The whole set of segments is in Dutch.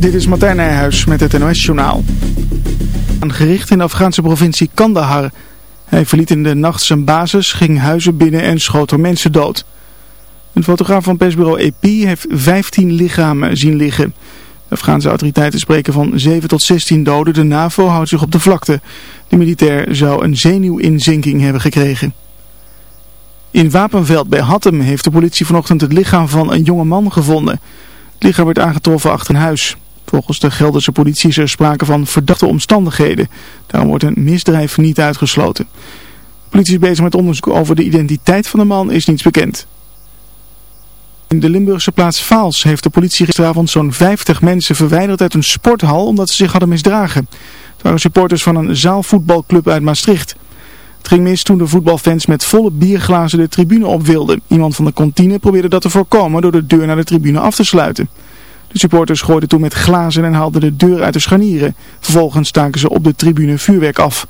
dit is Martijn Nijhuis met het NOS-journaal. Gericht in de Afghaanse provincie Kandahar. Hij verliet in de nacht zijn basis, ging huizen binnen en schoot er mensen dood. Een fotograaf van persbureau EP heeft 15 lichamen zien liggen. De Afghaanse autoriteiten spreken van 7 tot 16 doden. De NAVO houdt zich op de vlakte. De militair zou een zenuwinzinking hebben gekregen. In Wapenveld bij Hattem heeft de politie vanochtend het lichaam van een jonge man gevonden. Het lichaam werd aangetroffen achter een huis. Volgens de Gelderse politie is er sprake van verdachte omstandigheden. Daarom wordt een misdrijf niet uitgesloten. De politie is bezig met onderzoek over de identiteit van de man, is niets bekend. In de Limburgse plaats Vaals heeft de politie gisteravond zo'n 50 mensen verwijderd uit een sporthal omdat ze zich hadden misdragen. Het waren supporters van een zaalvoetbalclub uit Maastricht. Het ging mis toen de voetbalfans met volle bierglazen de tribune op wilden. Iemand van de kantine probeerde dat te voorkomen door de deur naar de tribune af te sluiten. De supporters gooiden toen met glazen en haalden de deur uit de scharnieren. Vervolgens staken ze op de tribune vuurwerk af.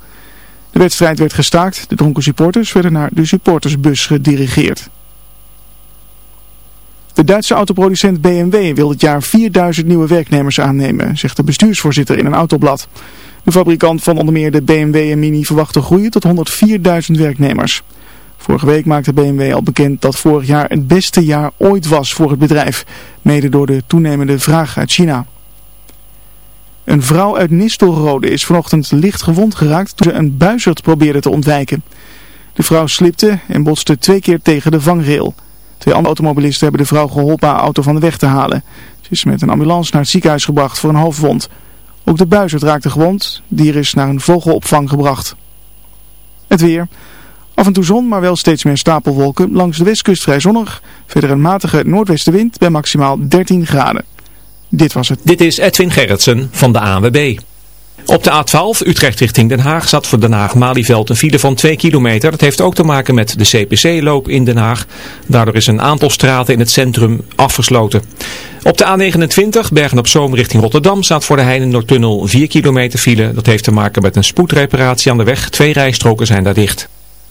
De wedstrijd werd gestaakt. De dronken supporters werden naar de supportersbus gedirigeerd. De Duitse autoproducent BMW wil dit jaar 4000 nieuwe werknemers aannemen, zegt de bestuursvoorzitter in een autoblad. De fabrikant van onder meer de BMW en Mini verwacht te groeien tot 104.000 werknemers. Vorige week maakte BMW al bekend dat vorig jaar het beste jaar ooit was voor het bedrijf, mede door de toenemende vraag uit China. Een vrouw uit Nistelrode is vanochtend licht gewond geraakt toen ze een buizerd probeerde te ontwijken. De vrouw slipte en botste twee keer tegen de vangrail. Twee andere automobilisten hebben de vrouw geholpen haar auto van de weg te halen. Ze is met een ambulance naar het ziekenhuis gebracht voor een hoofdwond. Ook de buizerd raakte gewond. Dier is naar een vogelopvang gebracht. Het weer. Af en toe zon, maar wel steeds meer stapelwolken. Langs de westkust vrij zonnig. Verder een matige noordwestenwind bij maximaal 13 graden. Dit was het. Dit is Edwin Gerritsen van de ANWB. Op de A12 Utrecht richting Den Haag zat voor Den Haag-Malieveld een file van 2 kilometer. Dat heeft ook te maken met de CPC-loop in Den Haag. Daardoor is een aantal straten in het centrum afgesloten. Op de A29 Bergen-op-Zoom richting Rotterdam staat voor de Heinenoordtunnel 4 kilometer file. Dat heeft te maken met een spoedreparatie aan de weg. Twee rijstroken zijn daar dicht.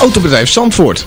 Autobedrijf Zandvoort.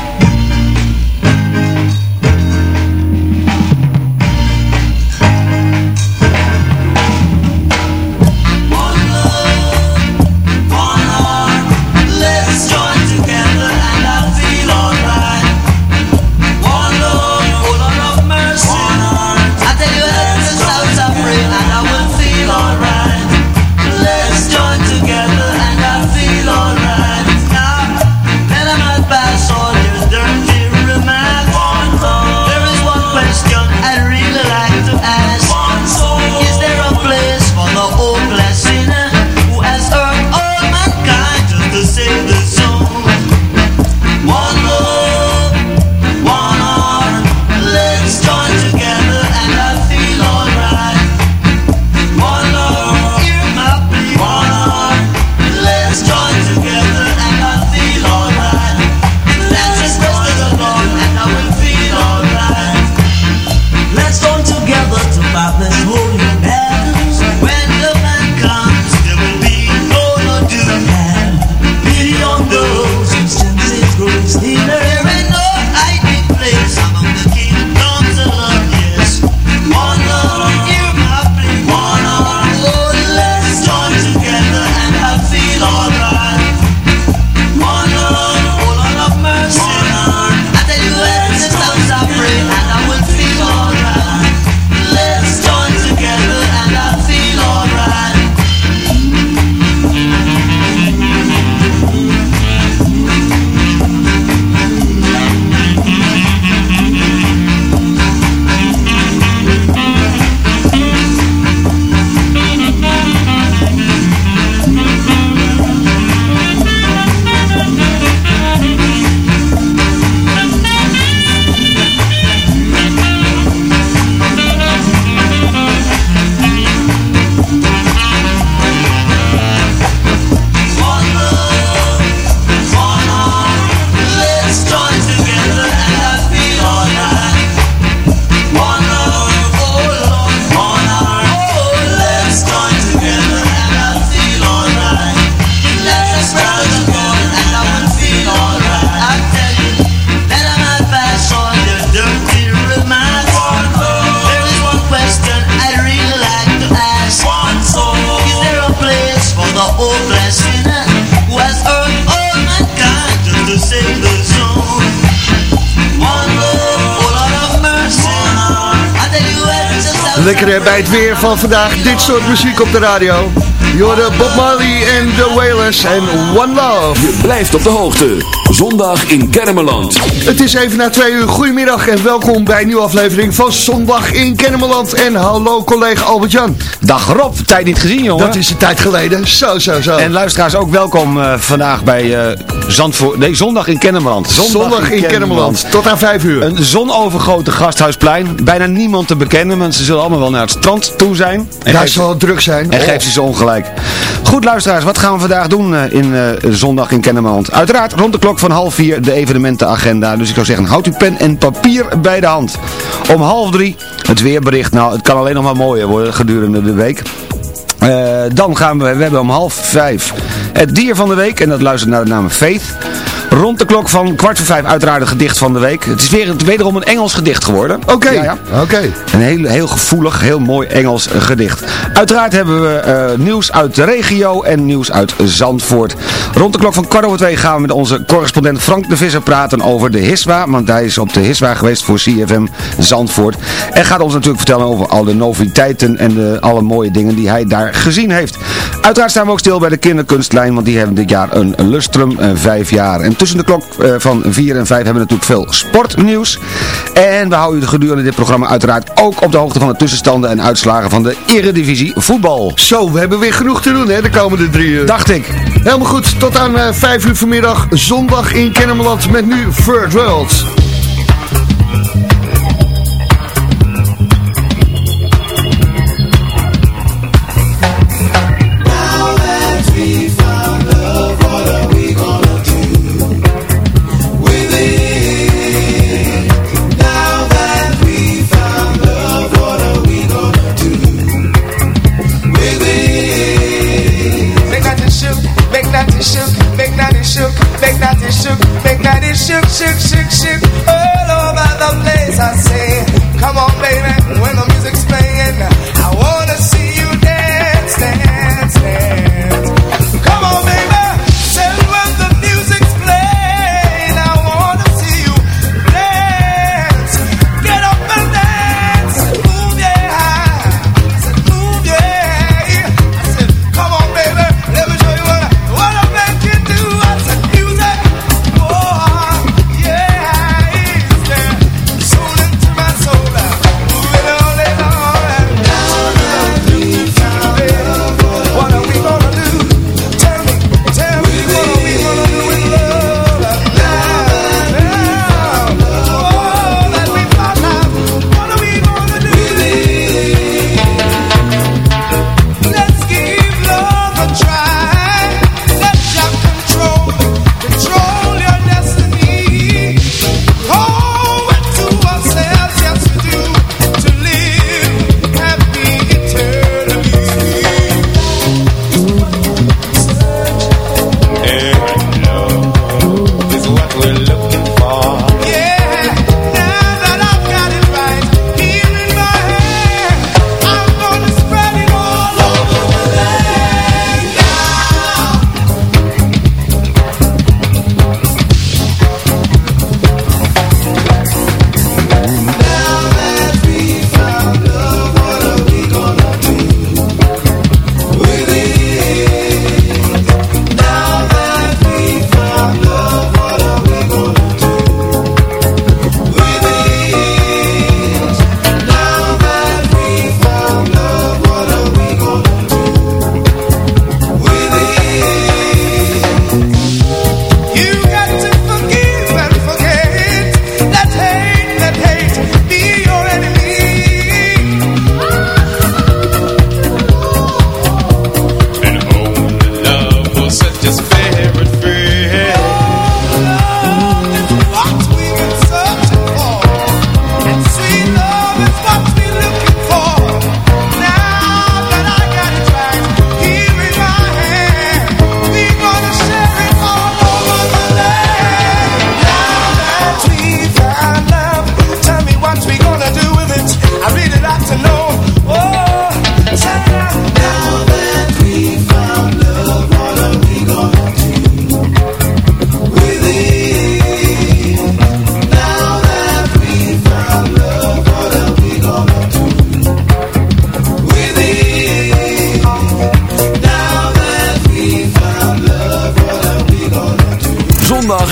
Bij het weer van vandaag. Dit soort muziek op de radio. Je Bob Marley en The Wailers en One Love. Je blijft op de hoogte. Zondag in Kennemerland. Het is even na twee uur. Goedemiddag en welkom bij een nieuwe aflevering van Zondag in Kennemerland. En hallo collega Albert-Jan. Dag Rob, tijd niet gezien jongen. Dat is een tijd geleden. Zo, zo, zo. En luisteraars ook welkom uh, vandaag bij uh, Zandvoort. Nee, Zondag in Kennemerland. Zondag, Zondag in, in Kennemerland. Tot aan vijf uur. Een zonovergoten gasthuisplein. Bijna niemand te bekennen. Mensen zullen allemaal wel naar het strand toe zijn. En Daar zal druk zijn. En oh. geeft ze ze ongelijk. Goed luisteraars, wat gaan we vandaag doen uh, in Zondag in Kennemerland? Uiteraard rond de klok van half vier de evenementenagenda. Dus ik zou zeggen, houd uw pen en papier bij de hand. Om half drie het weerbericht. Nou, het kan alleen nog maar mooier worden gedurende de week. Uh, dan gaan we, we hebben om half vijf het dier van de week. En dat luistert naar de naam Faith. Rond de klok van kwart voor vijf uiteraard het gedicht van de week. Het is weer wederom een Engels gedicht geworden. Oké, ja, ja. Een heel, heel gevoelig, heel mooi Engels gedicht. Uiteraard hebben we uh, nieuws uit de regio en nieuws uit Zandvoort. Rond de klok van kwart over twee gaan we met onze correspondent Frank de Visser praten over de HISWA. Want hij is op de HISWA geweest voor CFM Zandvoort. En gaat ons natuurlijk vertellen over al de noviteiten en alle mooie dingen die hij daar gezien heeft. Uiteraard staan we ook stil bij de kinderkunstlijn, want die hebben dit jaar een lustrum, uh, vijf jaar. En tussen de klok uh, van 4 en 5 hebben we natuurlijk veel sportnieuws. En we houden u gedurende dit programma uiteraard ook op de hoogte van de tussenstanden en uitslagen van de Eredivisie voetbal. Zo, we hebben weer genoeg te doen hè, de komende drie uur. Dacht ik. Helemaal goed, tot aan uh, 5 uur vanmiddag, zondag in Kennemerland met nu Third World.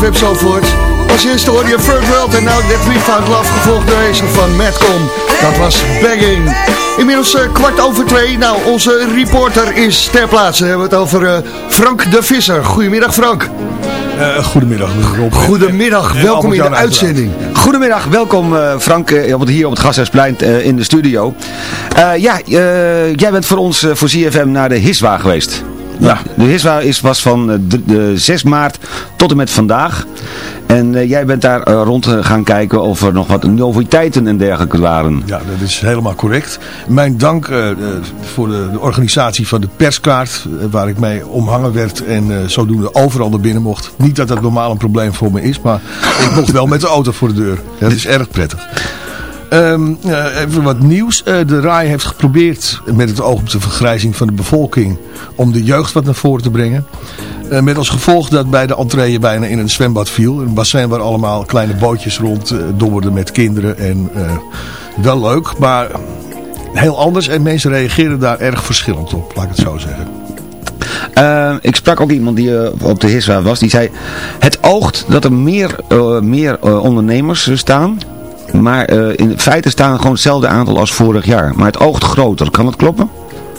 CFM Zalvoort. Als eerste hoorde je Third World en nou That We Found Love, gevolgd door deze van Madcom. Dat was Begging. Inmiddels eh, kwart over twee. Nou, onze reporter is ter plaatse. We hebben het over eh, Frank de Visser. Goedemiddag Frank. Eh, goedemiddag, Rob. Goedemiddag, En welkom in de uitzending. Goedemiddag, welkom eh, Frank hier op het Gasthuisplein eh, in de studio. Eh, ja, eh, jij bent voor ons eh, voor CFM naar de Hiswa geweest. Ja. De Hiswa is, was van eh, de, de 6 maart tot en met vandaag. En eh, jij bent daar eh, rond gaan kijken of er nog wat noviteiten en dergelijke waren. Ja, dat is helemaal correct. Mijn dank voor de, de organisatie van de perskaart, waar ik mee omhangen werd en zodoende overal naar binnen mocht. Niet dat dat normaal een probleem voor me is, maar ik mocht wel met de auto voor de deur. Dat is erg prettig. Ehm, eh, even wat nieuws. Eh, de RAI heeft geprobeerd met het oog op de vergrijzing van de bevolking om de jeugd wat naar voren te brengen. Eh, met als gevolg dat bij de entree bijna in een zwembad viel. Een bassin waar allemaal kleine bootjes rond dobberden met kinderen. En wel leuk, maar heel anders. En mensen reageerden daar erg verschillend op, laat ik het zo zeggen. Eh, ik sprak ook iemand die op de Hiswa was. Die zei, het oogt dat er meer, meer ondernemers staan. Maar eh, in feite staan er gewoon hetzelfde aantal als vorig jaar. Maar het oogt groter. Kan dat kloppen?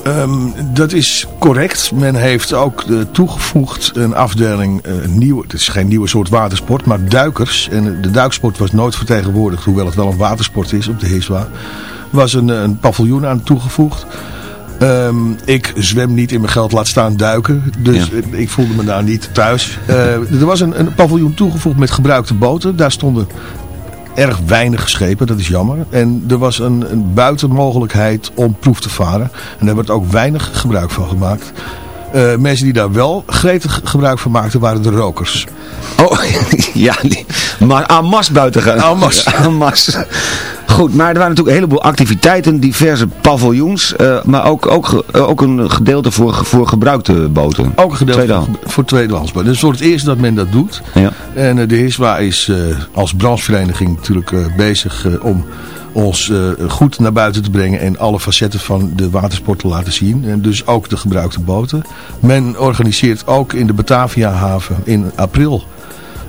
Ehm, dat is correct. Men heeft ook eh, toegevoegd een afdeling, eh, nieuw, het is geen nieuwe soort watersport, maar duikers. En de duiksport was nooit vertegenwoordigd, hoewel het wel een watersport is op de Hiswa. was een, een paviljoen aan toegevoegd. Ehm, ik zwem niet in mijn geld, laat staan duiken. Dus Ja. ik voelde me daar niet thuis. Er was een, een paviljoen toegevoegd met gebruikte boten. Daar stonden erg weinig schepen, dat is jammer. En er was een, een buitenmogelijkheid om proef te varen. En daar werd ook weinig gebruik van gemaakt. Eh, mensen die daar wel gretig gebruik van maakten waren de rokers. Oh, ja, maar aan mas buiten gaan. En masse. En masse. Goed, maar er waren natuurlijk een heleboel activiteiten, diverse paviljoens, eh, maar ook, ook, eh, ook een gedeelte voor, voor gebruikte boten. Ook een gedeelte Tweedehand. voor, voor tweedehands. boten. Dus voor het eerst dat men dat doet. Ja. En eh, de HISWA is als branchevereniging natuurlijk bezig om ons goed naar buiten te brengen en alle facetten van de watersport te laten zien. En dus ook de gebruikte boten. Men organiseert ook in de Batavia haven in april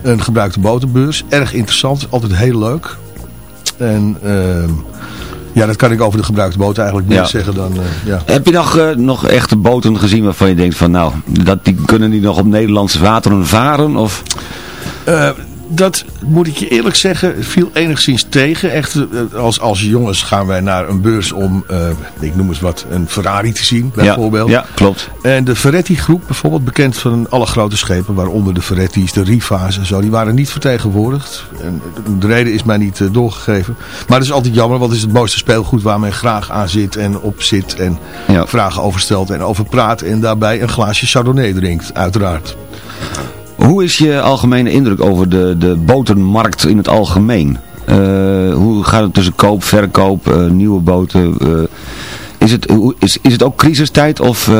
een gebruikte botenbeurs. Erg interessant, altijd heel leuk. En ehm, ja, dat kan ik over de gebruikte boten eigenlijk meer Ja. zeggen dan... eh, ja. Heb je nog, eh, nog echte boten gezien waarvan je denkt van nou, dat, die kunnen die nog op Nederlandse wateren varen? Of? Dat moet ik je eerlijk zeggen, viel enigszins tegen. Echt, eh, als, als jongens gaan wij naar een beurs om, eh, ik noem eens wat, een Ferrari te zien bijvoorbeeld. Ja, ja, klopt. En de Ferretti groep bijvoorbeeld, bekend van alle grote schepen, waaronder de Ferretti's, de Riva's en zo, die waren niet vertegenwoordigd. En de reden is mij niet eh, doorgegeven. Maar dat is altijd jammer, want het is het mooiste speelgoed waar men graag aan zit en op zit en Ja. vragen over stelt en over praat en daarbij een glaasje Chardonnay drinkt, uiteraard. Hoe is je algemene indruk over de, de botenmarkt in het algemeen? Eh, hoe gaat het tussen koop, verkoop, eh, nieuwe boten? eh, is, het, is, is het ook crisistijd of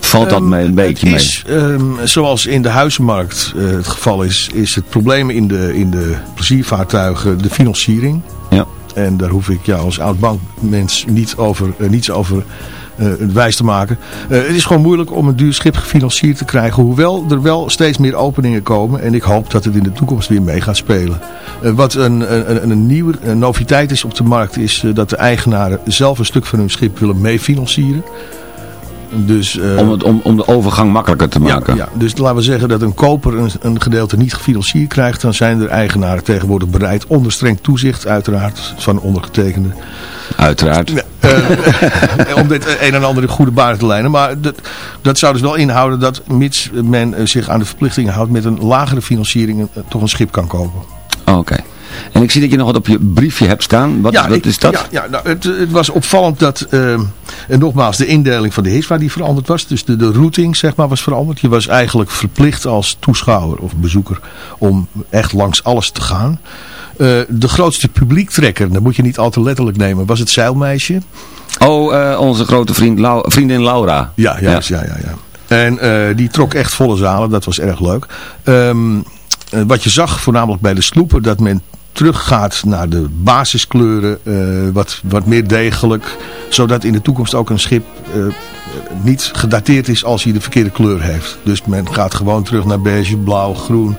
valt dat Ehm, mee, een beetje het is, ehm, zoals in de huizenmarkt het geval is, is het probleem in de, in de pleziervaartuigen de financiering. mee? Ja. En daar hoef ik jou als oud bankmens niet over, niets over wijs te maken. Eh, het is gewoon moeilijk om een duur schip gefinancierd te krijgen. Hoewel er wel steeds meer openingen komen. En ik hoop dat het in de toekomst weer mee gaat spelen. Eh, wat een, een, een, nieuwe een noviteit is op de markt is eh, dat de eigenaren zelf een stuk van hun schip willen meefinancieren. Dus, eh, Om, het, om, om de overgang makkelijker te maken. ja, ja, dus laten we zeggen dat een koper een, een gedeelte niet gefinancierd krijgt. Dan zijn de eigenaren tegenwoordig bereid, onder streng toezicht uiteraard, van ondergetekende. Uiteraard. Eh, om dit een en ander in goede banen te lijnen. Maar dat, dat zou dus wel inhouden dat mits men eh, zich aan de verplichtingen houdt met een lagere financiering eh, toch een schip kan kopen. Oké. En ik zie dat je nog wat op je briefje hebt staan. Wat, wat ik- is dat? Ja, ja nou, het, het was opvallend dat, eh, en nogmaals, de indeling van de HISWA die veranderd was. Dus de, de routing, zeg maar, was veranderd. Je was eigenlijk verplicht als toeschouwer of bezoeker om echt langs alles te gaan. Eh, de grootste publiektrekker, dat moet je niet al te letterlijk nemen, was het zeilmeisje. Oh, eh, onze grote vriend Lau- vriendin Laura. Ja, juist, ja, ja, ja. En eh, die trok echt volle zalen, dat was erg leuk. Ehm, eh, wat je zag, voornamelijk bij de sloepen, dat men teruggaat naar de basiskleuren, eh, wat, wat meer degelijk, zodat in de toekomst ook een schip eh, niet gedateerd is als hij de verkeerde kleur heeft. Dus men gaat gewoon terug naar beige, blauw, groen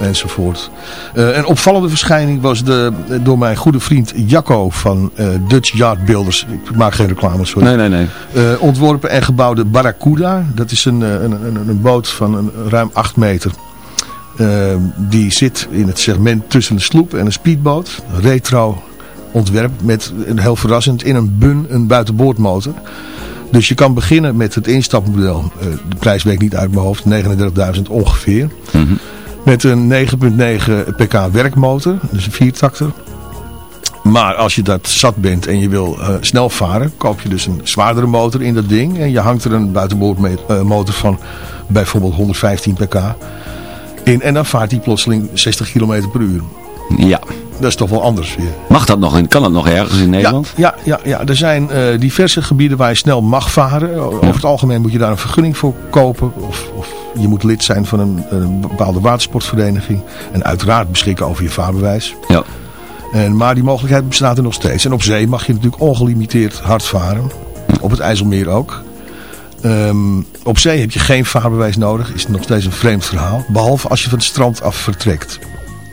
enzovoort. Eh, een opvallende verschijning was de, door mijn goede vriend Jacco van Dutch Yard Builders, ik maak geen reclame, sorry. Nee, nee, nee. Eh, ontworpen en gebouwde Barracuda. Dat is een, een, een, een boot van een, ruim 8 meter. Eh, die zit in het segment tussen een sloep en een speedboot. Retro ontwerp met een heel verrassend in een bun een buitenboordmotor. Dus je kan beginnen met het instapmodel. Eh, de prijs weet ik niet uit mijn hoofd. 39.000 ongeveer. Met een 9.9 pk werkmotor. Dus een viertakter. Maar als je dat zat bent en je wil eh, snel varen, koop je dus een zwaardere motor in dat ding. En je hangt er een buitenboordmotor van bijvoorbeeld 115 pk in. En dan vaart die plotseling 60 km per uur. Ja. Dat is toch wel anders weer. Mag dat nog in? Kan dat nog ergens in Nederland? Ja, ja, ja, er zijn eh, diverse gebieden waar je snel mag varen. Over het algemeen moet je daar een vergunning voor kopen. Of, of je moet lid zijn van een, een bepaalde watersportvereniging. En uiteraard beschikken over je vaarbewijs. Ja. En, maar die mogelijkheid bestaat er nog steeds. En op zee mag je natuurlijk ongelimiteerd hard varen. Op het IJsselmeer ook. Ehm, op zee heb je geen vaarbewijs nodig. Is nog steeds een vreemd verhaal. Behalve als je van het strand af vertrekt.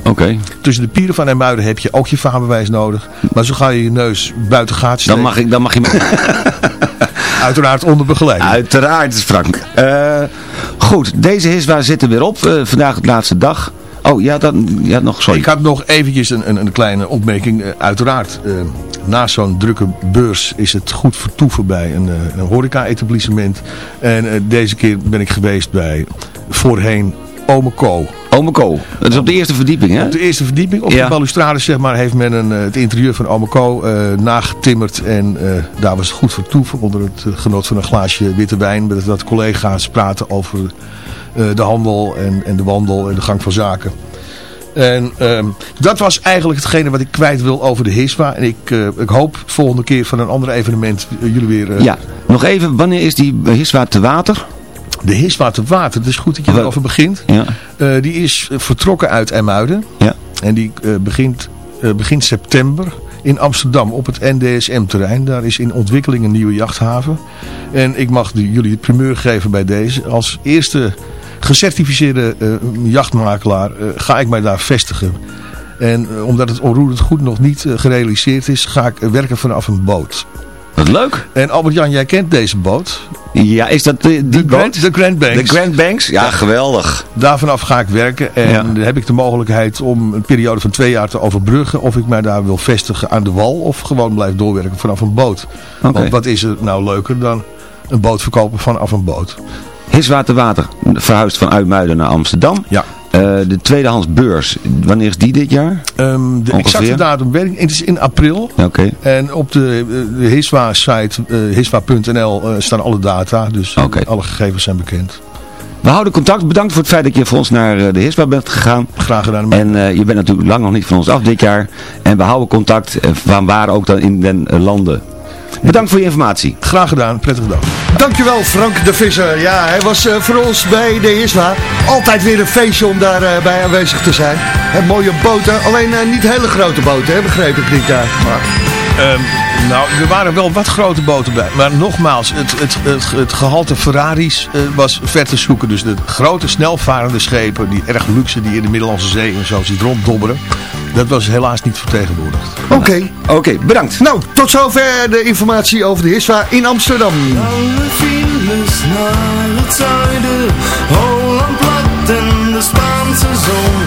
Oké. Tussen de pieren van IJmuiden heb je ook je vaarbewijs nodig. Maar zo ga je je neus buiten gaat steken. Dan mag, ik, dan mag je... Uiteraard onder begeleiding. Uiteraard, Frank. Eh, goed, deze HISWA zit er weer op. Eh, vandaag de laatste dag. Oh, ja, dat, ja nog, sorry. Ik had nog eventjes een, een, een kleine opmerking. Eh, uiteraard, naast zo'n drukke beurs is het goed vertoeven bij een, eh, een horeca-etablissement. En eh, deze keer ben ik geweest bij voorheen Ome Co. Ome Co. Dat is op de eerste verdieping, hè? Op de eerste verdieping, op Ja. de balustrade zeg maar, heeft men een, eh, het interieur van Ome Co. nagetimmerd. En daar was het goed vertoeven onder het genot van een glaasje witte wijn. Met dat collega's praten over de handel en, en de wandel en de gang van zaken. En ehm, dat was eigenlijk hetgene wat ik kwijt wil over de HISPA. En ik, eh, ik hoop volgende keer van een ander evenement eh, jullie weer... eh, Ja. Nog even, wanneer is die Hiswa te water? De HISPA te water, het is goed dat je erover begint. Ja. Die is vertrokken uit IJmuiden. Ja. En die begint eh, begin september in Amsterdam op het NDSM-terrein. Daar is in ontwikkeling een nieuwe jachthaven. En ik mag jullie het primeur geven bij deze. Als eerste gecertificeerde eh, jachtmakelaar eh, ga ik mij daar vestigen. En eh, omdat het onroerend goed nog niet gerealiseerd is, ga ik werken vanaf een boot. Wat leuk. En Albert-Jan, jij kent deze boot. Ja, is dat de, die boot? Grand, de Grand Banks. De Grand Banks? Ja, geweldig. Daar vanaf ga ik werken en Ja. heb ik de mogelijkheid om een periode van twee jaar te overbruggen. Of ik mij daar wil vestigen aan de wal of gewoon blijf doorwerken vanaf een boot. Want wat is er nou leuker dan een boot verkopen vanaf een boot? Hiswa te water verhuisd van Uitmuiden naar Amsterdam. Ja. Eh, de tweedehands beurs, wanneer is die dit jaar? Ehm, de Ongeveer? exacte datum weet ik niet. Het is in april. Oké. En op de, eh, de Hiswa-site, eh, hiswa.nl, staan alle data. Dus alle gegevens zijn bekend. We houden contact. Bedankt voor het feit dat je voor ons naar de Hiswa bent gegaan. Graag gedaan. En je bent natuurlijk lang nog niet van ons af dit jaar. En we houden contact, van waar ook dan in den landen. Bedankt voor je informatie. Graag gedaan. Prettige dag. Dankjewel Frank de Visser. Ja, hij was eh, voor ons bij de Isla. Altijd weer een feestje om daarbij bij aanwezig te zijn. En mooie boten, alleen eh, niet hele grote boten, hè, begreep ik niet daar. Maar, Ehm, nou, er waren wel wat grote boten bij. Maar nogmaals, het, het, het, het gehalte Ferraris eh, was ver te zoeken. Dus de grote snelvarende schepen, die erg luxe, die in de Middellandse Zee en zo ziet ronddobberen. Dat was helaas niet vertegenwoordigd. Oké, Oké, bedankt. nou tot zover de informatie over de Isla in Amsterdam. Lange files naar het zuiden, Holland plat en de Spaanse zon.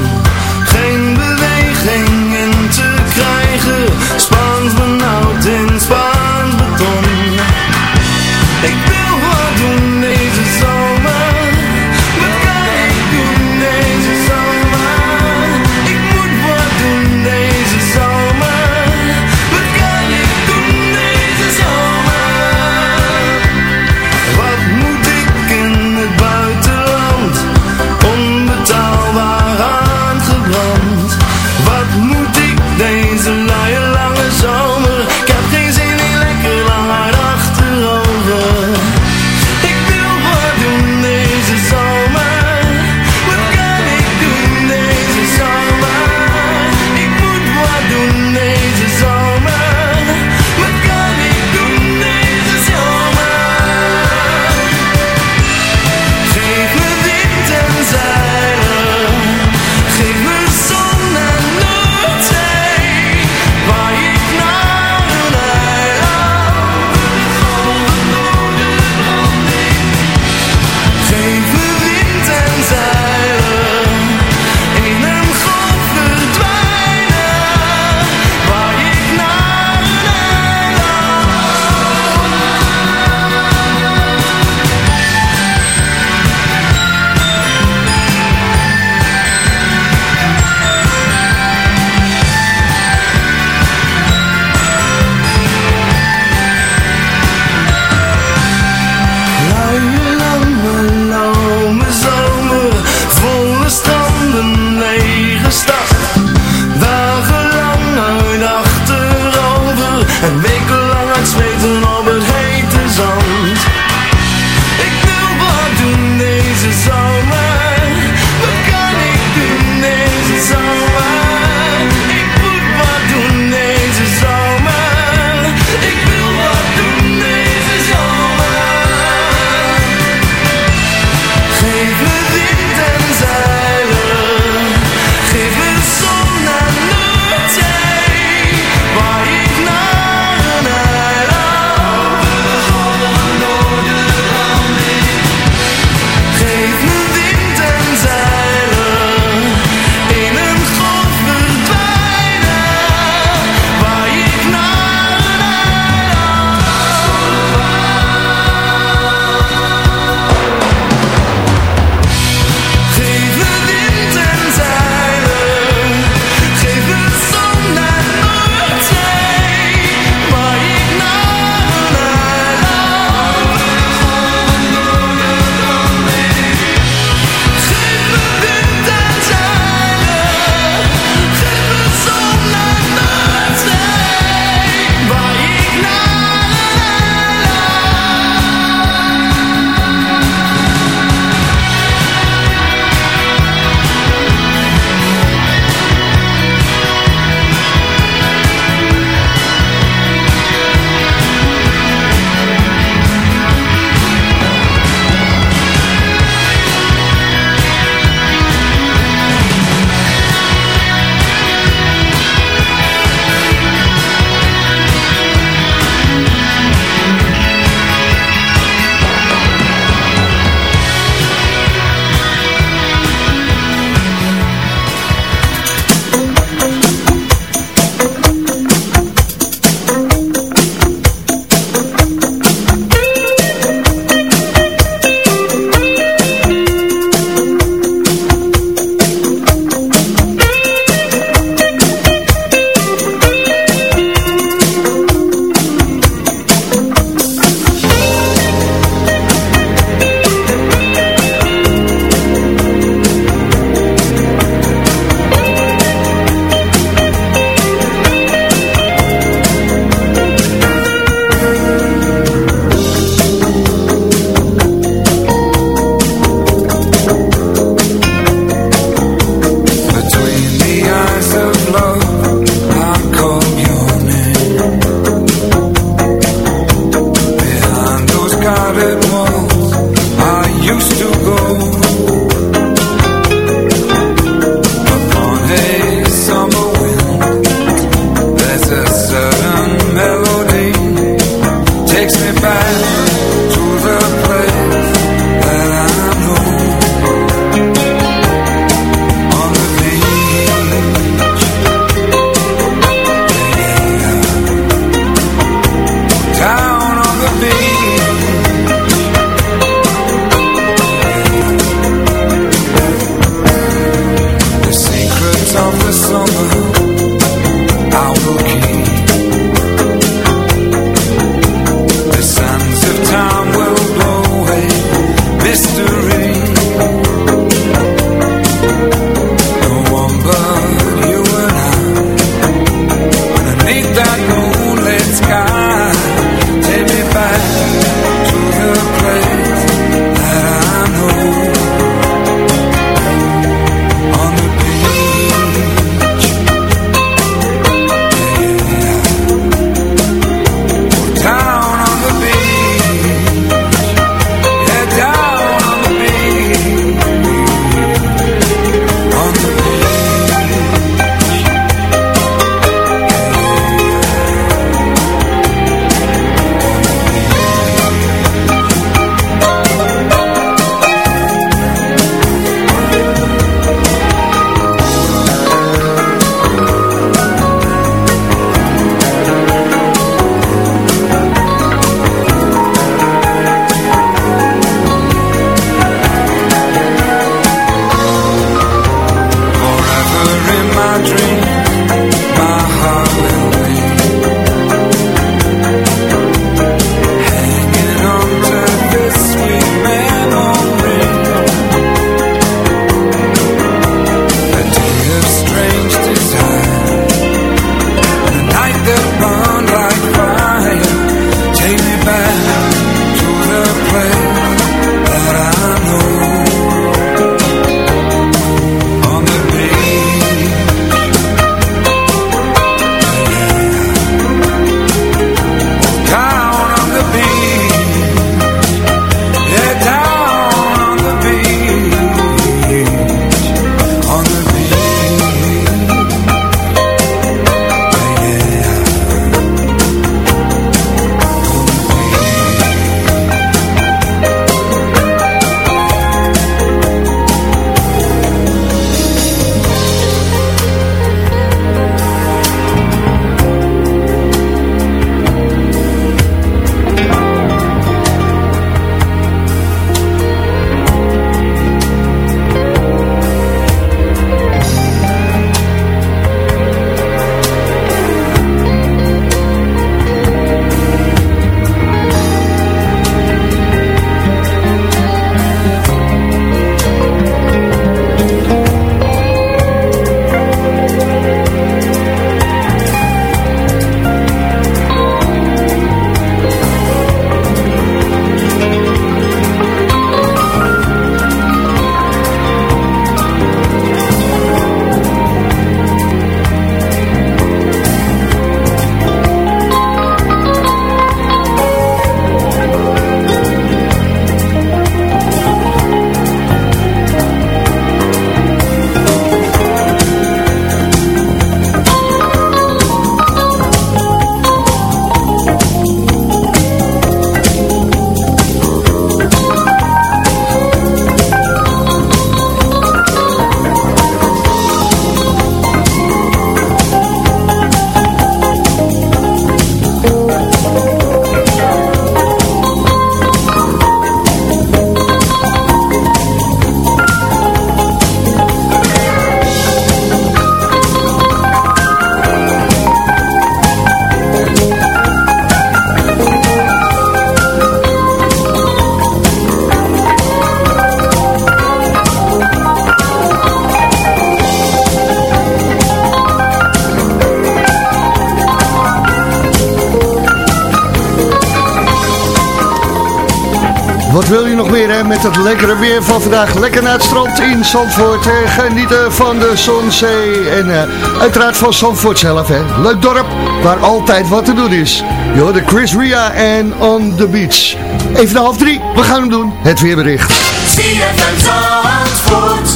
Vandaag? Lekker naar het strand in Zandvoort. Hè? Genieten van de zon, zee en uh, uiteraard van Zandvoort zelf. Hè? Leuk dorp waar altijd wat te doen is. Jo, de Chris Ria en On The Beach. Even de half drie, we gaan hem doen. Het weerbericht. CFM Zandvoort.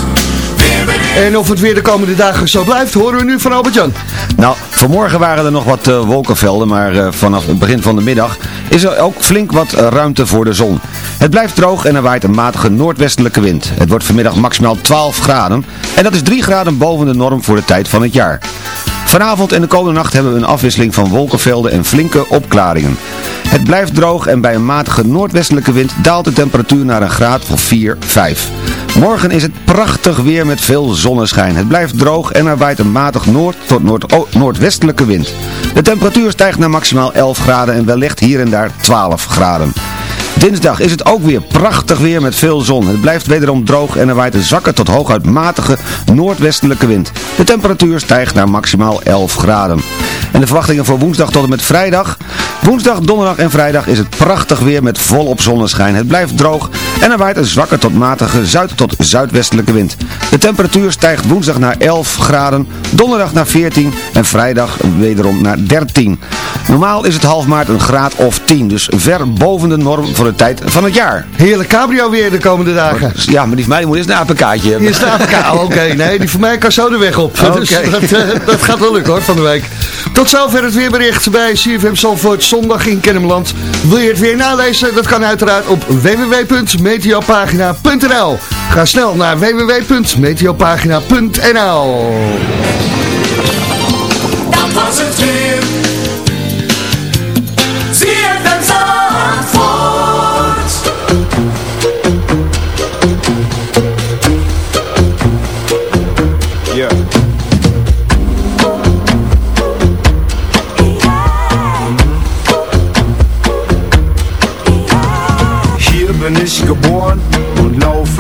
Weerbericht. En of het weer de komende dagen zo blijft, horen we nu van Albert-Jan. Nou, vanmorgen waren er nog wat eh, wolkenvelden, maar eh, vanaf het begin van de middag is er ook flink wat eh, ruimte voor de zon. Het blijft droog en er waait een matige noordwestelijke wind. Het wordt vanmiddag maximaal 12 graden en dat is 3 graden boven de norm voor de tijd van het jaar. Vanavond en de komende nacht hebben we een afwisseling van wolkenvelden en flinke opklaringen. Het blijft droog en bij een matige noordwestelijke wind daalt de temperatuur naar een graad van 4, 5. Morgen is het prachtig weer met veel zonneschijn. Het blijft droog en er waait een matig noord tot noord noordwestelijke wind. De temperatuur stijgt naar maximaal 11 graden en wellicht hier en daar 12 graden. Dinsdag is het ook weer prachtig weer met veel zon. Het blijft wederom droog en er waait een zwakke tot hooguit matige noordwestelijke wind. De temperatuur stijgt naar maximaal 11 graden. En de verwachtingen voor woensdag tot en met vrijdag. Woensdag, donderdag en vrijdag is het prachtig weer met volop zonneschijn. Het blijft droog en er waait een zwakke tot matige zuid- tot zuidwestelijke wind. De temperatuur stijgt woensdag naar 11 graden, donderdag naar 14 en vrijdag wederom naar 13. Normaal is het half maart een graad of 10, dus ver boven de norm voor de tijd van het jaar. Heerlijk cabrio weer de komende dagen. Ja, maar die van mij moet eerst een apenkaartje hebben. Hier staat elkaar. Oh, Oké, nee, die voor mij kan zo de weg op. Dus dat, eh, dat gaat wel lukken hoor, van de week. Tot zover het weerbericht bij CFM Zandvoort zondag in Kennemerland. Wil je het weer nalezen? Dat kan uiteraard op www.meteopagina.nl Ga snel naar www.meteopagina.nl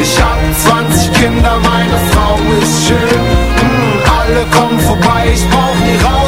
Ich hab 20 Kinder, meine Frau ist schön. Hm, alle kommen vorbei, ich brauch nie rauszugehen.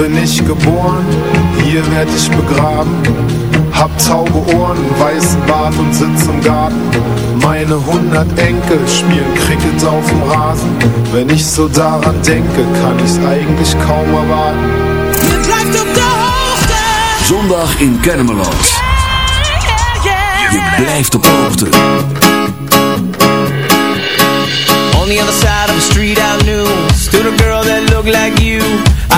Bin ich geboren, hier werd ich begraben. Hab tauge Ohren, weißen Bart und sitz im Garten. Meine hundert Enkel spielen Cricket auf dem Rasen. Wenn ich so daran denke, kann ich's eigentlich kaum erwarten. Zondag in Kennemerland. Je blijft op de hoogte. On the other side of the street I knew Stood a girl that looked like you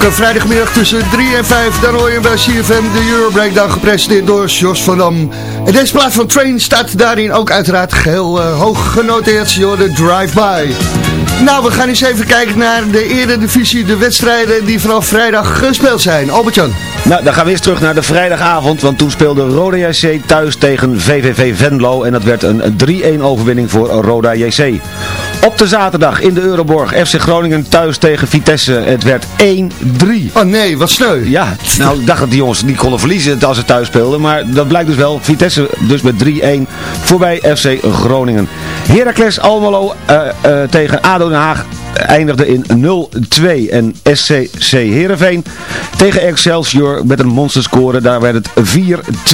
Elke vrijdagmiddag tussen 3 en 5, dan hoor je bij CFM de Euro Breakdown gepresenteerd door Jos van Dam. En deze plaats van Train staat daarin ook uiteraard geheel uh, hoog genoteerd, door de Drive-By. Nou, we gaan eens even kijken naar de Eredivisie, de wedstrijden die vanaf vrijdag gespeeld zijn. Albert-Jan. Nou, dan gaan we eerst terug naar de vrijdagavond, want toen speelde Roda JC thuis tegen VVV Venlo en dat werd een 3-1 overwinning voor Roda JC. Op de zaterdag in de Euroborg FC Groningen thuis tegen Vitesse. Het werd 1-3. Oh nee, wat sneu. Ja, nou ik dacht dat die jongens niet konden verliezen als ze thuis speelden. Maar dat blijkt dus wel. Vitesse dus met 3-1 voorbij FC Groningen. Heracles Almelo uh, uh, tegen ADO Den Haag eindigde in 0-2. En SCC Heerenveen tegen Excelsior met een monsterscore. Daar werd het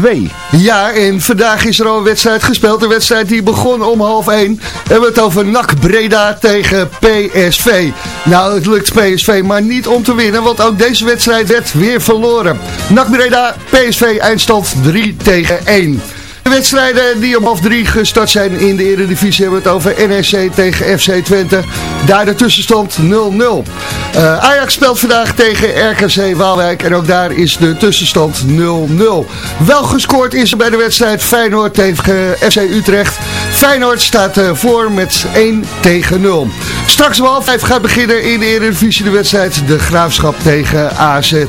4-2. Ja, en vandaag is er al een wedstrijd gespeeld. Een wedstrijd die begon om half 1. We hebben het over NAC Breda tegen PSV. Nou, het lukt PSV maar niet om te winnen. Want ook deze wedstrijd werd weer verloren. NAC Breda, PSV eindstand 3 tegen 1. De wedstrijden die om half drie gestart zijn in de Eredivisie hebben we het over NEC tegen FC Twente. Daar de tussenstand 0-0. Uh, Ajax speelt vandaag tegen RKC Waalwijk en ook daar is de tussenstand 0-0. Wel gescoord is er bij de wedstrijd Feyenoord tegen FC Utrecht. Feyenoord staat uh, voor met 1 tegen 0. Straks om half vijf gaat beginnen in de Eredivisie de wedstrijd De Graafschap tegen AZ.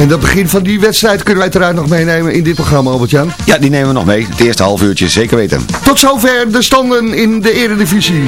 En dat begin van die wedstrijd kunnen wij uiteraard nog meenemen in dit programma, Albert-Jan. Ja, die nemen we nog mee. Het eerste half uurtje, zeker weten. Tot zover de standen in de eredivisie.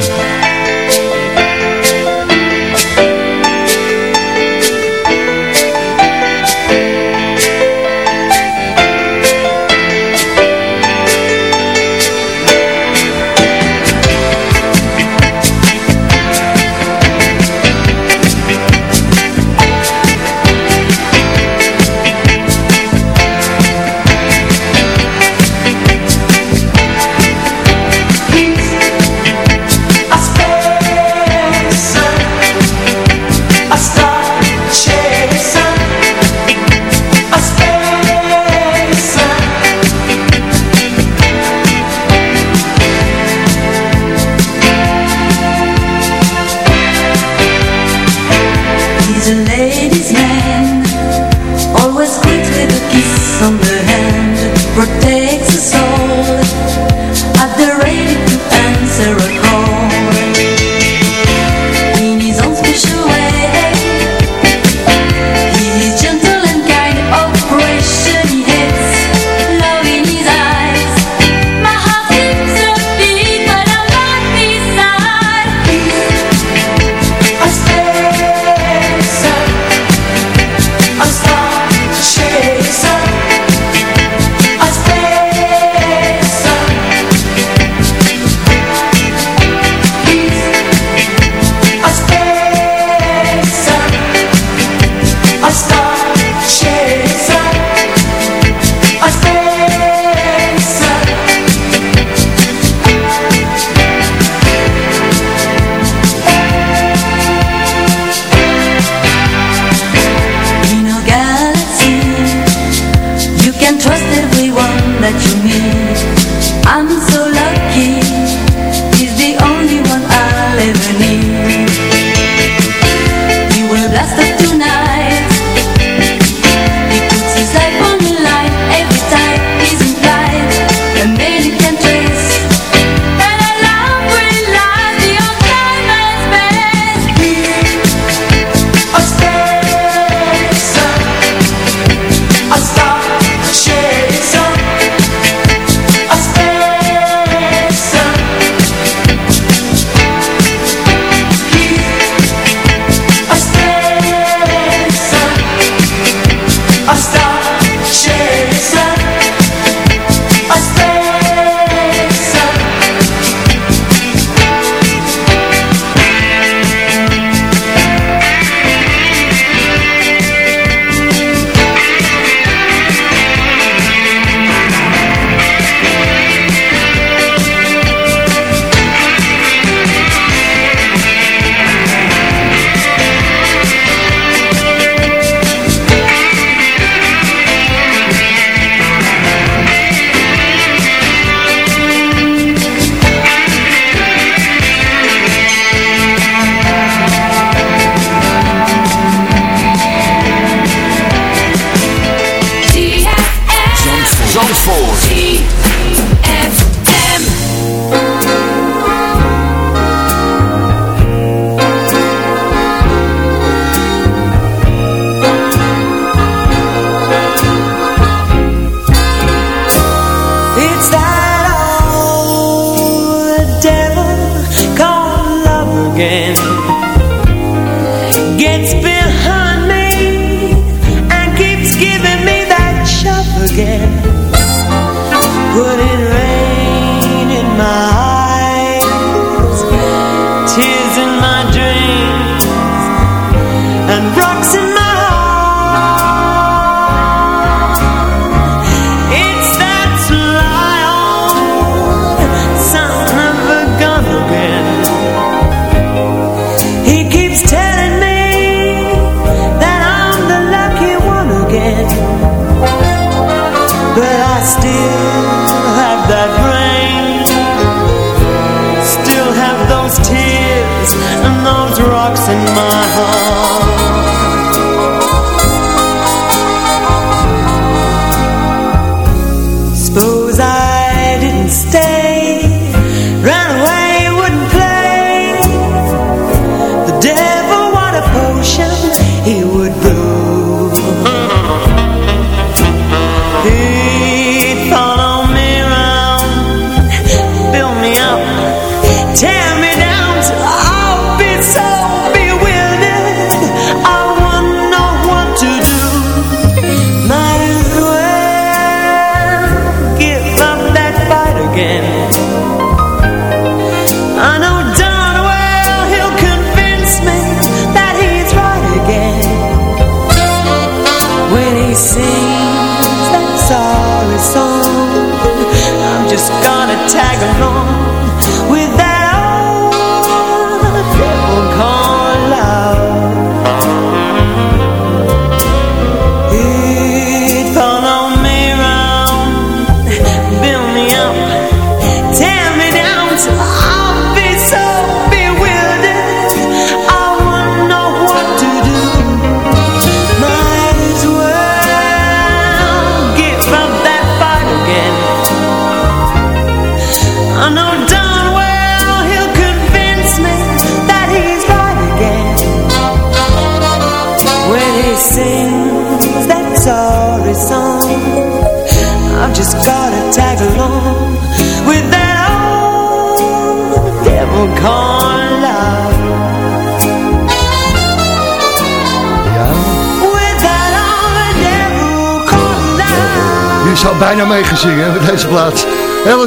Bijna meegezingen met deze plaats.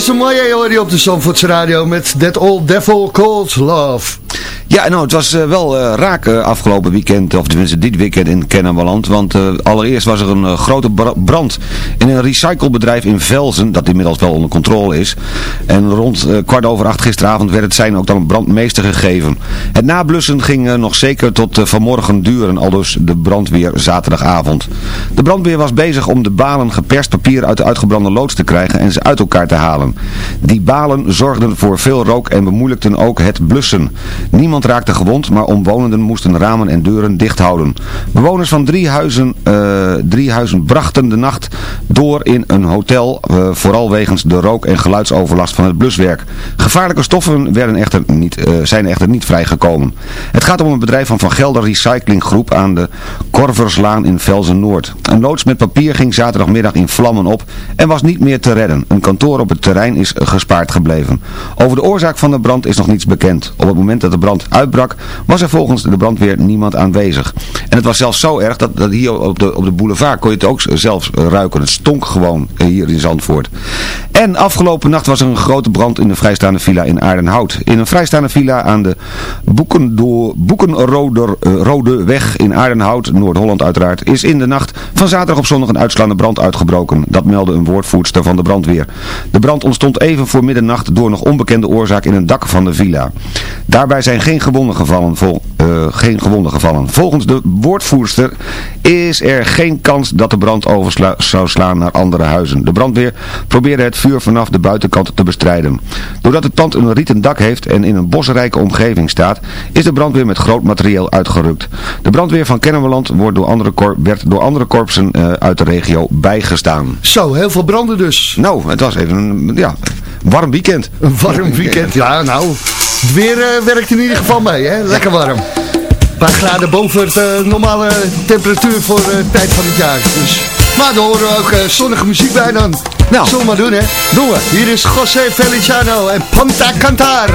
Een mooie hoor je op de Zandvoorts Radio met That Old Devil Called Love. Ja, nou, het was eh, wel eh, raak eh, afgelopen weekend, of tenminste dit weekend in Kennemerland. Want allereerst was er een grote bra- brand in een recyclebedrijf in Velzen, dat inmiddels wel onder controle is. En rond kwart over acht gisteravond werd het zijn ook dan een brandmeester gegeven. Het nablussen ging eh, nog zeker tot eh, vanmorgen duren, aldus de brandweer zaterdagavond. De brandweer was bezig om de balen geperst papier uit de uitgebrande loods te krijgen en ze uit elkaar te halen. Die balen zorgden voor veel rook en bemoeilijkten ook het blussen. Niemand raakte gewond, maar omwonenden moesten ramen en deuren dicht houden. Bewoners van drie huizen, eh, drie huizen brachten de nacht door in een hotel, eh, vooral wegens de rook- en geluidsoverlast van het bluswerk. Gevaarlijke stoffen werden echter niet, eh, zijn echter niet vrijgekomen. Het gaat om een bedrijf van Van Gelder Recyclinggroep aan de Korverslaan in Velzen-Noord. Een loods met papier ging zaterdagmiddag in vlammen op en was niet meer te redden. Een kantoor op het terrein is gespaard gebleven. Over de oorzaak van de brand is nog niets bekend. Op het moment dat de brand uitbrak was er volgens de brandweer niemand aanwezig. En het was zelfs zo erg dat, dat hier op de, op de boulevard kon je het ook zelfs ruiken. Het stonk gewoon eh, hier in Zandvoort. En afgelopen nacht was er een grote brand in de vrijstaande villa in Aardenhout. In een vrijstaande villa aan de Boekendoor, Boekenrode eh, weg in Aardenhout, Noord-Holland uiteraard, is in de nacht van zaterdag op zondag een uitslaande brand uitgebroken. Dat meldde een woordvoerster van de brandweer. De brand ontstond even voor middernacht door nog onbekende oorzaak in een dak van de villa. Daarbij zijn geen gewonden gevallen, vol, eh, geen gewonden gevallen. Volgens de woordvoerster is er geen kans dat de brand over zou slaan naar andere huizen. De brandweer probeerde het vuur vanaf de buitenkant te bestrijden. Doordat het pand een rieten dak heeft en in een bosrijke omgeving staat, is de brandweer met groot materieel uitgerukt. De brandweer van Kennemerland wordt door andere werd door andere korpsen eh, uit de regio bijgestaan. Zo, heel veel branden dus. Nou, het was even een ja, warm weekend. Een warm weekend, ja nou. Het weer eh, werkt in ieder geval mee, hè? Lekker warm. Een paar graden boven het eh, normale temperatuur voor de tijd van het jaar. Dus. Maar daar horen we ook eh, zonnige muziek bij dan. Nou, zullen we maar doen, hè? Doen we. Hier is José Feliciano en Panta Cantar.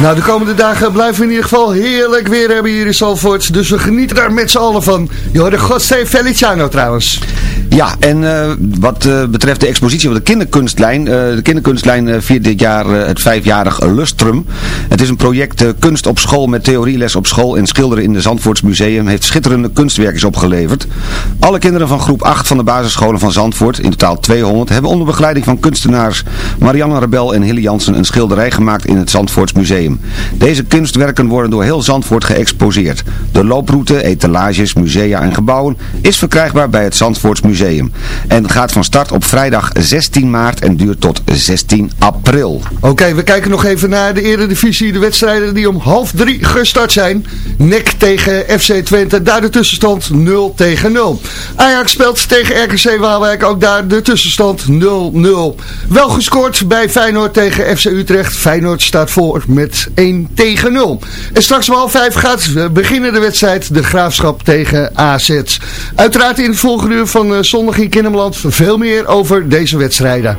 Nou, de komende dagen blijven we in ieder geval heerlijk weer hebben hier in Zalvoort. Dus we genieten daar met z'n allen van. Je hoorde José Feliciano trouwens. Ja, en eh, wat eh, betreft de expositie op de kinderkunstlijn. eh, de kinderkunstlijn viert dit jaar het vijfjarig Lustrum. Het is een project eh, kunst op school met theorieles op school en schilderen in de Zandvoorts Museum. Heeft schitterende kunstwerkjes opgeleverd. Alle kinderen van groep 8 van de basisscholen van Zandvoort, in totaal 200, hebben onder begeleiding van kunstenaars Marianne Rebel en Hilly Jansen een schilderij gemaakt in het Zandvoorts Museum. Deze kunstwerken worden door heel Zandvoort geëxposeerd. De looproute, etalages, musea en gebouwen is verkrijgbaar bij het Zandvoorts Museum. En gaat van start op vrijdag 16 maart en duurt tot 16 april. Oké, we kijken nog even naar de Eredivisie. De wedstrijden die om half drie gestart zijn. NEC tegen FC Twente. Daar de tussenstand 0 tegen 0. Ajax speelt tegen RKC Waalwijk. Ook daar de tussenstand 0-0. Wel gescoord bij Feyenoord tegen FC Utrecht. Feyenoord staat voor met 1 tegen 0. En straks om half vijf gaat eh, beginnen de wedstrijd. De Graafschap tegen AZ. Uiteraard in het volgende uur van eh, zondag in Kinderland veel meer over deze wedstrijden.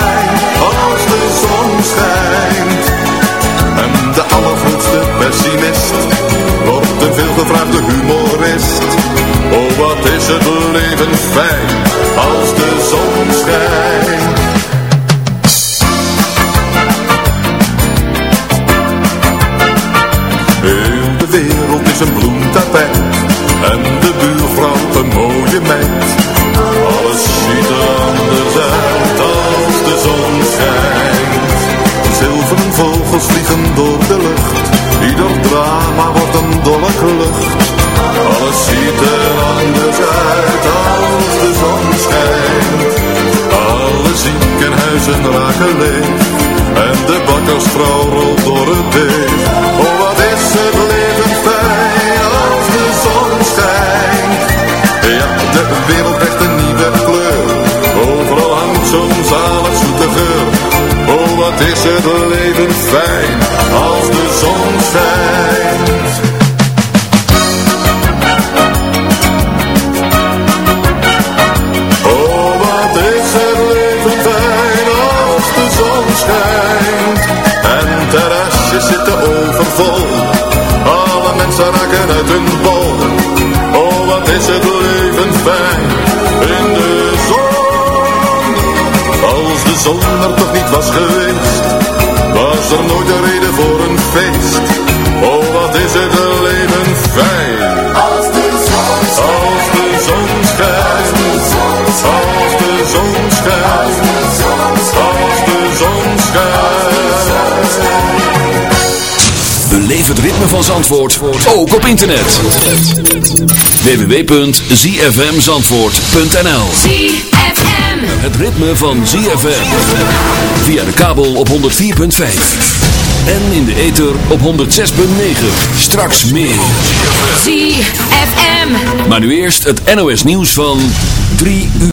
veelgevraagde humorist. Oh, wat is het leven fijn als de zon schijnt. Het ritme van Zandvoort, ook op internet. www.zfmzandvoort.nl ZFM. Het ritme van ZFM. Via de kabel op 104.5. En in de ether op 106.9. Straks meer. ZFM. Maar nu eerst het NOS nieuws van 3 uur.